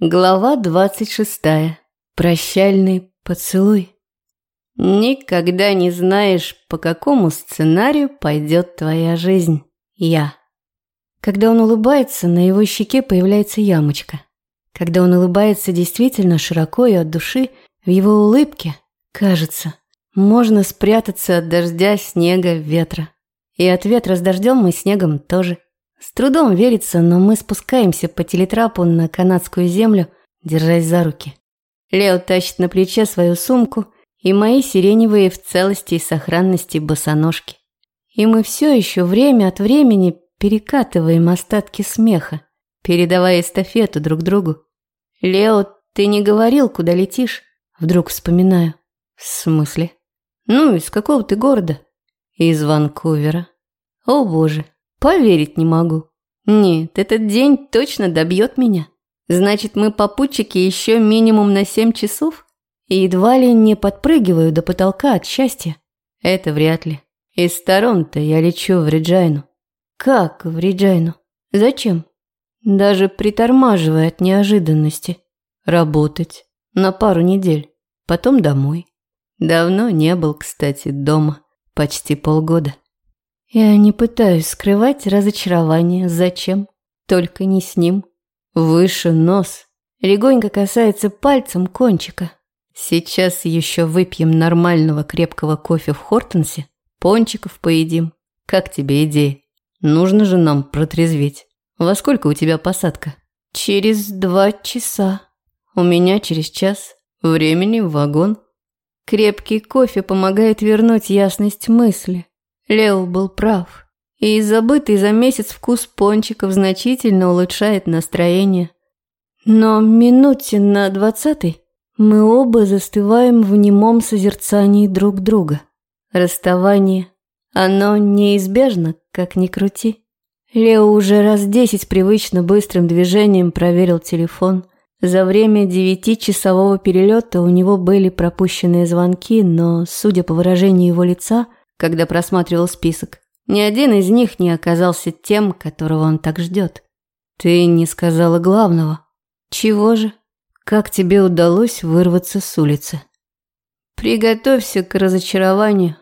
Глава двадцать шестая. Прощальный поцелуй. Никогда не знаешь, по какому сценарию пойдет твоя жизнь. Я. Когда он улыбается, на его щеке появляется ямочка. Когда он улыбается действительно широко и от души, в его улыбке, кажется, можно спрятаться от дождя, снега, ветра. И от ветра с дождем и снегом тоже. С трудом верится, но мы спускаемся по телетрапу на канадскую землю, держась за руки. Лео тащит на плече свою сумку и мои сиреневые в целости и сохранности босоножки. И мы все еще время от времени перекатываем остатки смеха, передавая эстафету друг другу. «Лео, ты не говорил, куда летишь?» Вдруг вспоминаю. «В смысле?» «Ну, из какого ты города?» «Из Ванкувера». «О боже, Поверить не могу. Нет, этот день точно добьет меня. Значит, мы попутчики еще минимум на семь часов? И едва ли не подпрыгиваю до потолка от счастья. Это вряд ли. Из сторон-то я лечу в Реджайну. Как в Реджайну? Зачем? Даже притормаживая от неожиданности. Работать. На пару недель. Потом домой. Давно не был, кстати, дома. Почти полгода. Я не пытаюсь скрывать разочарование. Зачем? Только не с ним. Выше нос. Легонько касается пальцем кончика. Сейчас еще выпьем нормального крепкого кофе в Хортонсе. Пончиков поедим. Как тебе идея? Нужно же нам протрезветь. Во сколько у тебя посадка? Через два часа. У меня через час. Времени в вагон. Крепкий кофе помогает вернуть ясность мысли. Лео был прав. И забытый за месяц вкус пончиков значительно улучшает настроение. Но минуте на двадцатой мы оба застываем в немом созерцании друг друга. Расставание, оно неизбежно, как ни крути. Лео уже раз десять привычно быстрым движением проверил телефон. За время девятичасового перелета у него были пропущенные звонки, но, судя по выражению его лица – когда просматривал список. Ни один из них не оказался тем, которого он так ждет. Ты не сказала главного. Чего же? Как тебе удалось вырваться с улицы? Приготовься к разочарованию.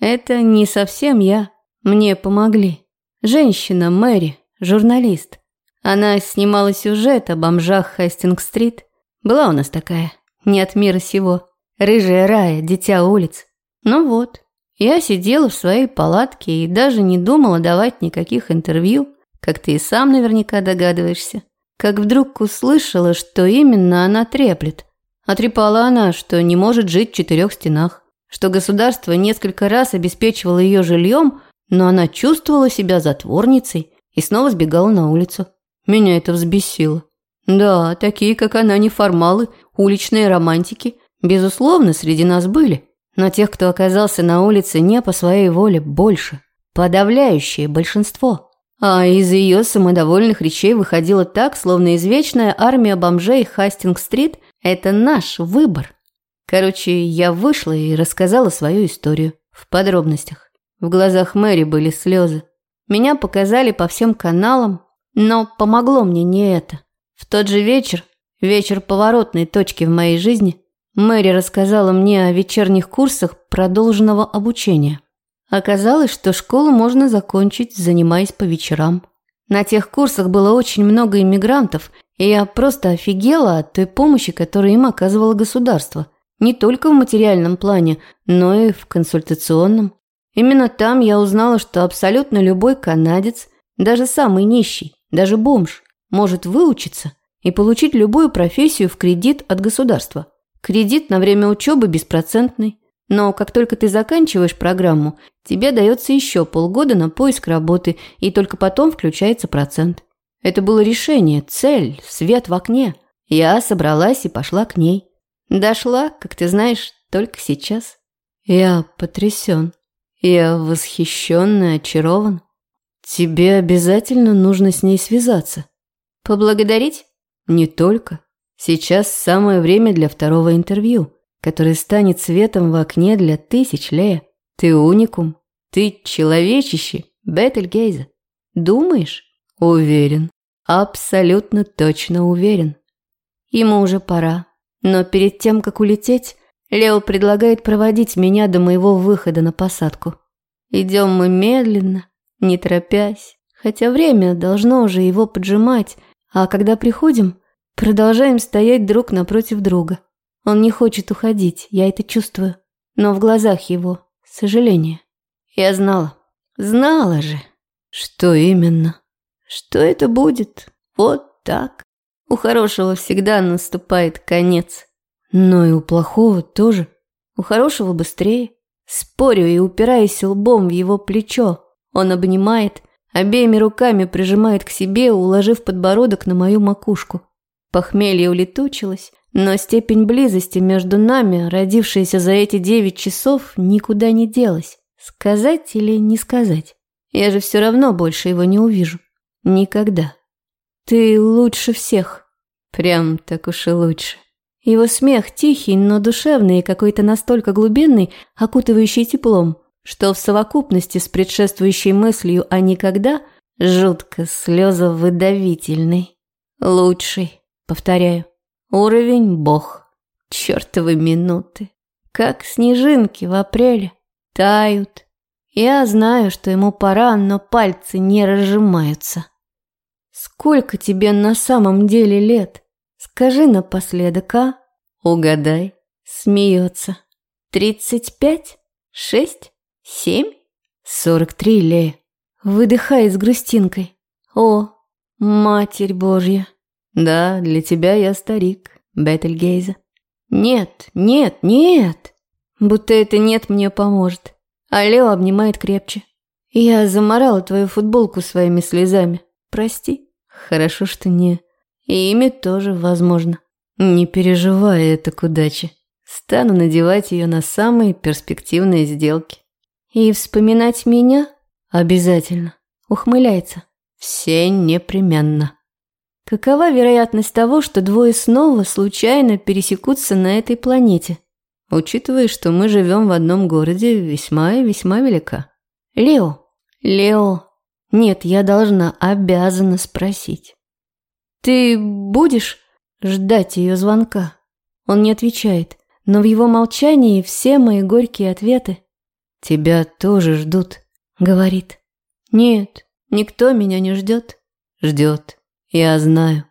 Это не совсем я. Мне помогли. Женщина Мэри, журналист. Она снимала сюжет о бомжах Хастинг-стрит. Была у нас такая, не от мира сего. Рыжая рая, дитя улиц. Ну вот, я сидела в своей палатке и даже не думала давать никаких интервью, как ты и сам наверняка догадываешься. Как вдруг услышала, что именно она треплет. Отрепала она, что не может жить в четырех стенах, что государство несколько раз обеспечивало ее жильем, но она чувствовала себя затворницей и снова сбегала на улицу. Меня это взбесило. Да, такие, как она, неформалы, уличные романтики, безусловно, среди нас были. Но тех, кто оказался на улице не по своей воле, больше. Подавляющее большинство. А из ее самодовольных речей выходило так, словно извечная армия бомжей Хастинг-стрит – это наш выбор. Короче, я вышла и рассказала свою историю. В подробностях. В глазах Мэри были слезы. Меня показали по всем каналам, но помогло мне не это. В тот же вечер, вечер поворотной точки в моей жизни – Мэри рассказала мне о вечерних курсах продолженного обучения. Оказалось, что школу можно закончить, занимаясь по вечерам. На тех курсах было очень много иммигрантов, и я просто офигела от той помощи, которую им оказывало государство. Не только в материальном плане, но и в консультационном. Именно там я узнала, что абсолютно любой канадец, даже самый нищий, даже бомж, может выучиться и получить любую профессию в кредит от государства – Кредит на время учебы беспроцентный. Но как только ты заканчиваешь программу, тебе дается еще полгода на поиск работы, и только потом включается процент. Это было решение, цель, свет в окне. Я собралась и пошла к ней. Дошла, как ты знаешь, только сейчас. Я потрясен. Я восхищен и очарован. Тебе обязательно нужно с ней связаться. Поблагодарить? Не только. Сейчас самое время для второго интервью, которое станет светом в окне для тысяч Лея. Ты уникум. Ты человечище, Бетельгейза. Думаешь? Уверен. Абсолютно точно уверен. Ему уже пора. Но перед тем, как улететь, Лео предлагает проводить меня до моего выхода на посадку. Идем мы медленно, не торопясь, хотя время должно уже его поджимать, а когда приходим, продолжаем стоять друг напротив друга. Он не хочет уходить, я это чувствую, но в глазах его сожаление. Я знала, знала же, что именно, что это будет, вот так. У хорошего всегда наступает конец. Но и у плохого тоже. У хорошего быстрее. Спорю и упираясь лбом в его плечо. Он обнимает, обеими руками прижимает к себе, уложив подбородок на мою макушку. Похмелье улетучилось, но степень близости между нами, родившаяся за эти девять часов, никуда не делась. Сказать или не сказать? Я же все равно больше его не увижу. Никогда. Ты лучше всех. Прям так уж и лучше. Его смех тихий, но душевный и какой-то настолько глубинный, окутывающий теплом, что в совокупности с предшествующей мыслью о никогда жутко слезовыдавительный. Лучший, повторяю. Уровень бог. Чёртовы минуты. Как снежинки в апреле. Тают. Я знаю, что ему пора, но пальцы не разжимаются. Сколько тебе на самом деле лет? Скажи напоследок, а? Угадай. Смеется. Тридцать пять? Шесть? Семь? Сорок три, Лея. Выдыхай с грустинкой. О, Матерь Божья. Да, для тебя я старик, Бетельгейза. Нет, нет, нет. Будто это нет мне поможет. А Лео обнимает крепче. Я заморала твою футболку своими слезами. Прости. Хорошо, что не... И ими тоже возможно. Не переживай это к удаче. Стану надевать ее на самые перспективные сделки. И вспоминать меня обязательно. Ухмыляется. Все непременно. Какова вероятность того, что двое снова случайно пересекутся на этой планете? Учитывая, что мы живем в одном городе, весьма и весьма велика. Лео, Лео, нет, я должна, обязана спросить. «Ты будешь ждать ее звонка?» Он не отвечает, но в его молчании все мои горькие ответы. «Тебя тоже ждут», — говорит. «Нет, никто меня не ждет». «Ждет, я знаю».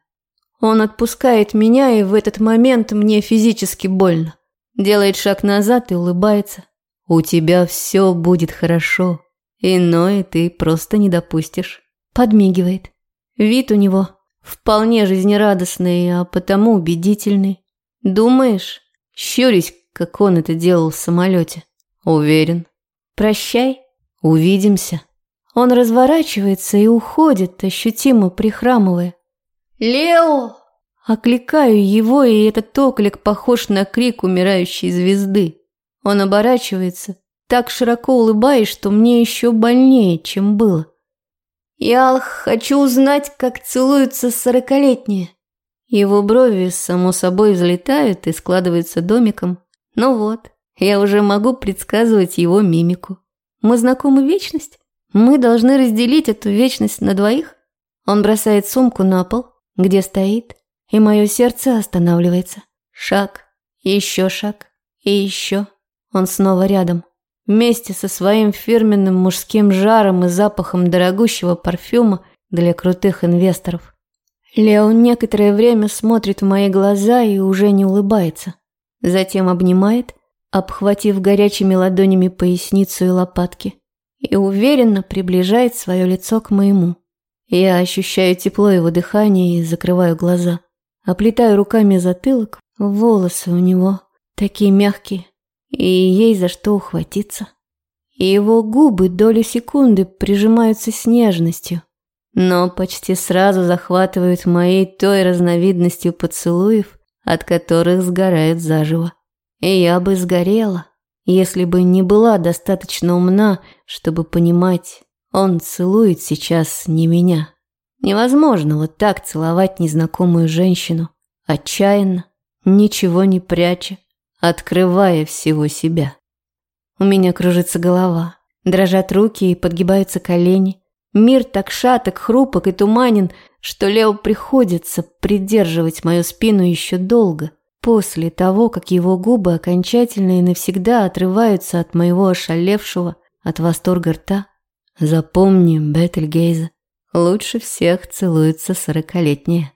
Он отпускает меня, и в этот момент мне физически больно. Делает шаг назад и улыбается. «У тебя все будет хорошо. Иное ты просто не допустишь». Подмигивает. Вид у него Вполне жизнерадостный, а потому убедительный. Думаешь? Щурюсь, как он это делал в самолете. Уверен. Прощай, увидимся. Он разворачивается и уходит, ощутимо прихрамывая. «Лео!» Окликаю его, и этот оклик похож на крик умирающей звезды. Он оборачивается, так широко улыбаясь, что мне еще больнее, чем было. Я хочу узнать, как целуются сорокалетние. Его брови, само собой, взлетают и складываются домиком. Ну вот, я уже могу предсказывать его мимику. Мы знакомы вечность? Мы должны разделить эту вечность на двоих? Он бросает сумку на пол, где стоит, и мое сердце останавливается. Шаг, еще шаг, и еще. Он снова рядом вместе со своим фирменным мужским жаром и запахом дорогущего парфюма для крутых инвесторов. Лео некоторое время смотрит в мои глаза и уже не улыбается. Затем обнимает, обхватив горячими ладонями поясницу и лопатки, и уверенно приближает свое лицо к моему. Я ощущаю тепло его дыхания и закрываю глаза. Оплетаю руками затылок, волосы у него такие мягкие, и ей за что ухватиться. Его губы долю секунды прижимаются с нежностью, но почти сразу захватывают моей той разновидностью поцелуев, от которых сгорают заживо. И я бы сгорела, если бы не была достаточно умна, чтобы понимать, он целует сейчас не меня. Невозможно вот так целовать незнакомую женщину, отчаянно, ничего не пряча, открывая всего себя. У меня кружится голова, дрожат руки и подгибаются колени. Мир так шаток, хрупок и туманен, что Лео приходится придерживать мою спину еще долго, после того, как его губы окончательно и навсегда отрываются от моего ошалевшего от восторга рта. Запомни, Бетельгейза, лучше всех целуется сорокалетняя.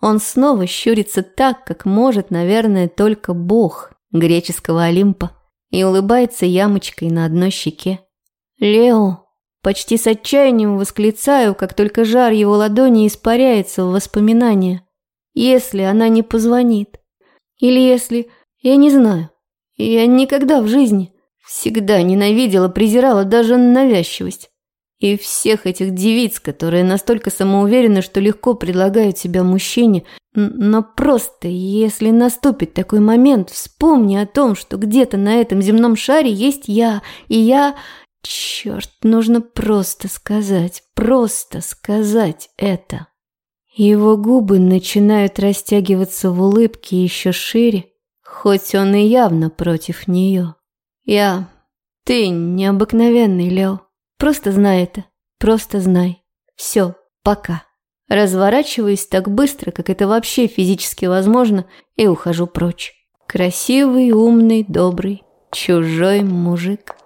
Он снова щурится так, как может, наверное, только бог греческого Олимпа, и улыбается ямочкой на одной щеке. «Лео!» Почти с отчаянием восклицаю, как только жар его ладони испаряется в воспоминания. Если она не позвонит. Или если... Я не знаю. Я никогда в жизни всегда ненавидела, презирала даже навязчивость. И всех этих девиц, которые настолько самоуверены, что легко предлагают себя мужчине, но просто, если наступит такой момент, вспомни о том, что где-то на этом земном шаре есть я, и я... Черт, нужно просто сказать, просто сказать это. Его губы начинают растягиваться в улыбке еще шире, хоть он и явно против нее. Я... Ты необыкновенный, Лео. Просто знай это. Просто знай. Все, пока. Разворачиваюсь так быстро, как это вообще физически возможно, и ухожу прочь. Красивый, умный, добрый, чужой мужик.